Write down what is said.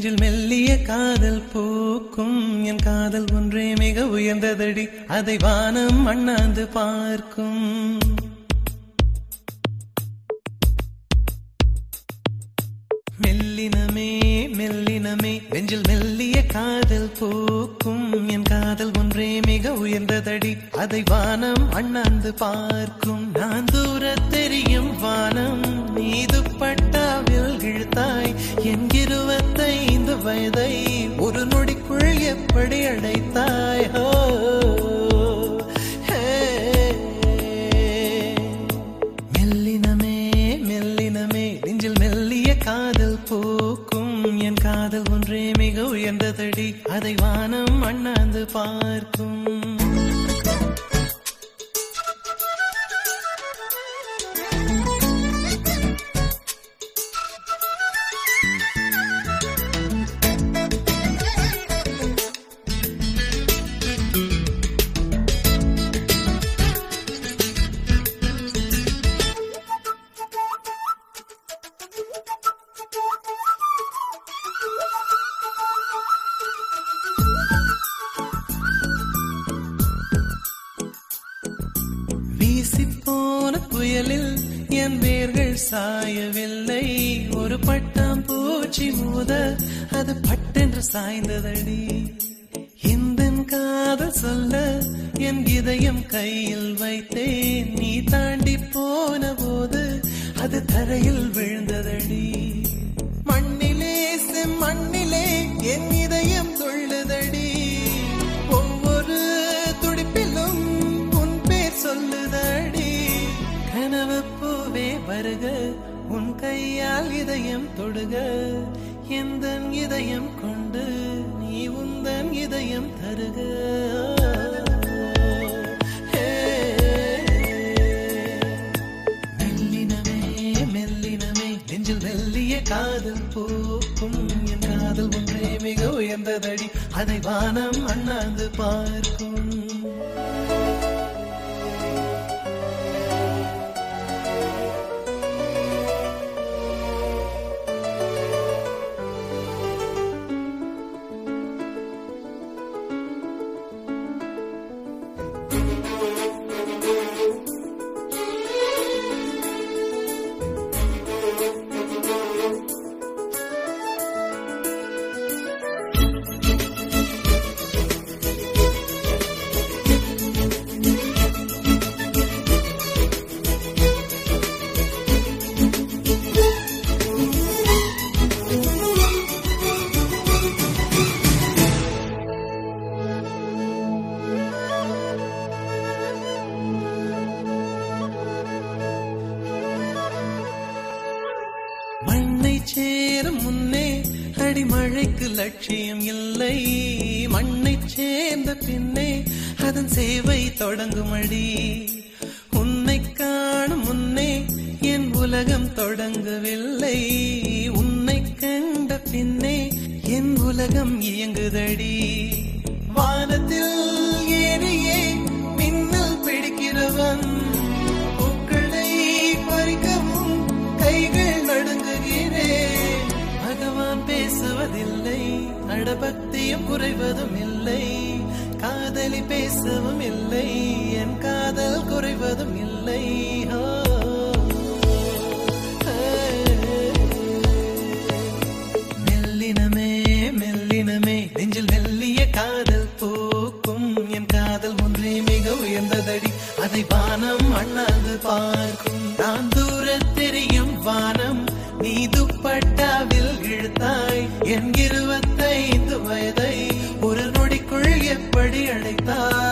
நெஞ்சில் மெல்லிய காதல் பூக்கும். என் காதல் ஒன்றே மிக உயர்ந்ததடி. அதை வானம் அண்ணாந்து பார்க்கும். மெல்லினமே நெஞ்சில் மெல்லிய காதல் பூக்கும். என் காதல் ஒன்றே மிக உயர்ந்ததடி. அதை வானம் அண்ணாந்து பார்க்கும். நான் தூர தெரியும் வானம். மீது பட்டாவில் இழுத்தாய். என் இருபத்தைந்து வயதை ஒரு நொடிக்குள் எப்படி அடைத்தாய்? ஹோ. உயர்ந்ததடி அதை வானம் அண்ணாந்து பார்க்கும். புயலில் என் வேர்கள் சாயவில்லை. ஒரு பட்டாம் பூச்சி மோத அது பட்டென்று சாய்ந்ததடி. இந்த காதல் சொல்ல என் இதயம் கையில் வைத்தேன். நீ தாண்டி போன போது அது தரையில் விழுந்ததடி. மண்ணிலே செம்மண்ணிலே என் இதயம் கையால் இதயம் தொடுக. எந்த இதயம் கொண்டு நீ உந்தன் இதயம் தருக. காதல் போக்கும். என் காதல் ஒன்றே மிக உயர்ந்ததடி. அதை வானம் அண்ணாந்து பார்க்கும். அடிமழைக்கு லட்சியம் இல்லை. மண்ணை சேர்ந்த பின்னே அதன் சேவை தொடங்கும் அடி உன்னை காணும் முன்னே என் உலகம் பக்தியும் குறைவதும் இல்லை. காதலி பேசவும் இல்லை. என் காதல் குறைவதும் இல்லை. ஓ, மெல்லினமே மெல்லினமே நெஞ்சில் மெல்லிய காதல் பூக்கும். என் காதல் ஒன்றே மிக உயர்ந்ததடி. அதை வானம் அண்ணாது பார்க்கும். நான் தூர தெரியும் வானம். நீ துப்பட்டாவில் இழுத்தாய். என் இருபத்தைந்து வயதை ஒரு நொடிக்குள் எப்படி அழைத்தாய்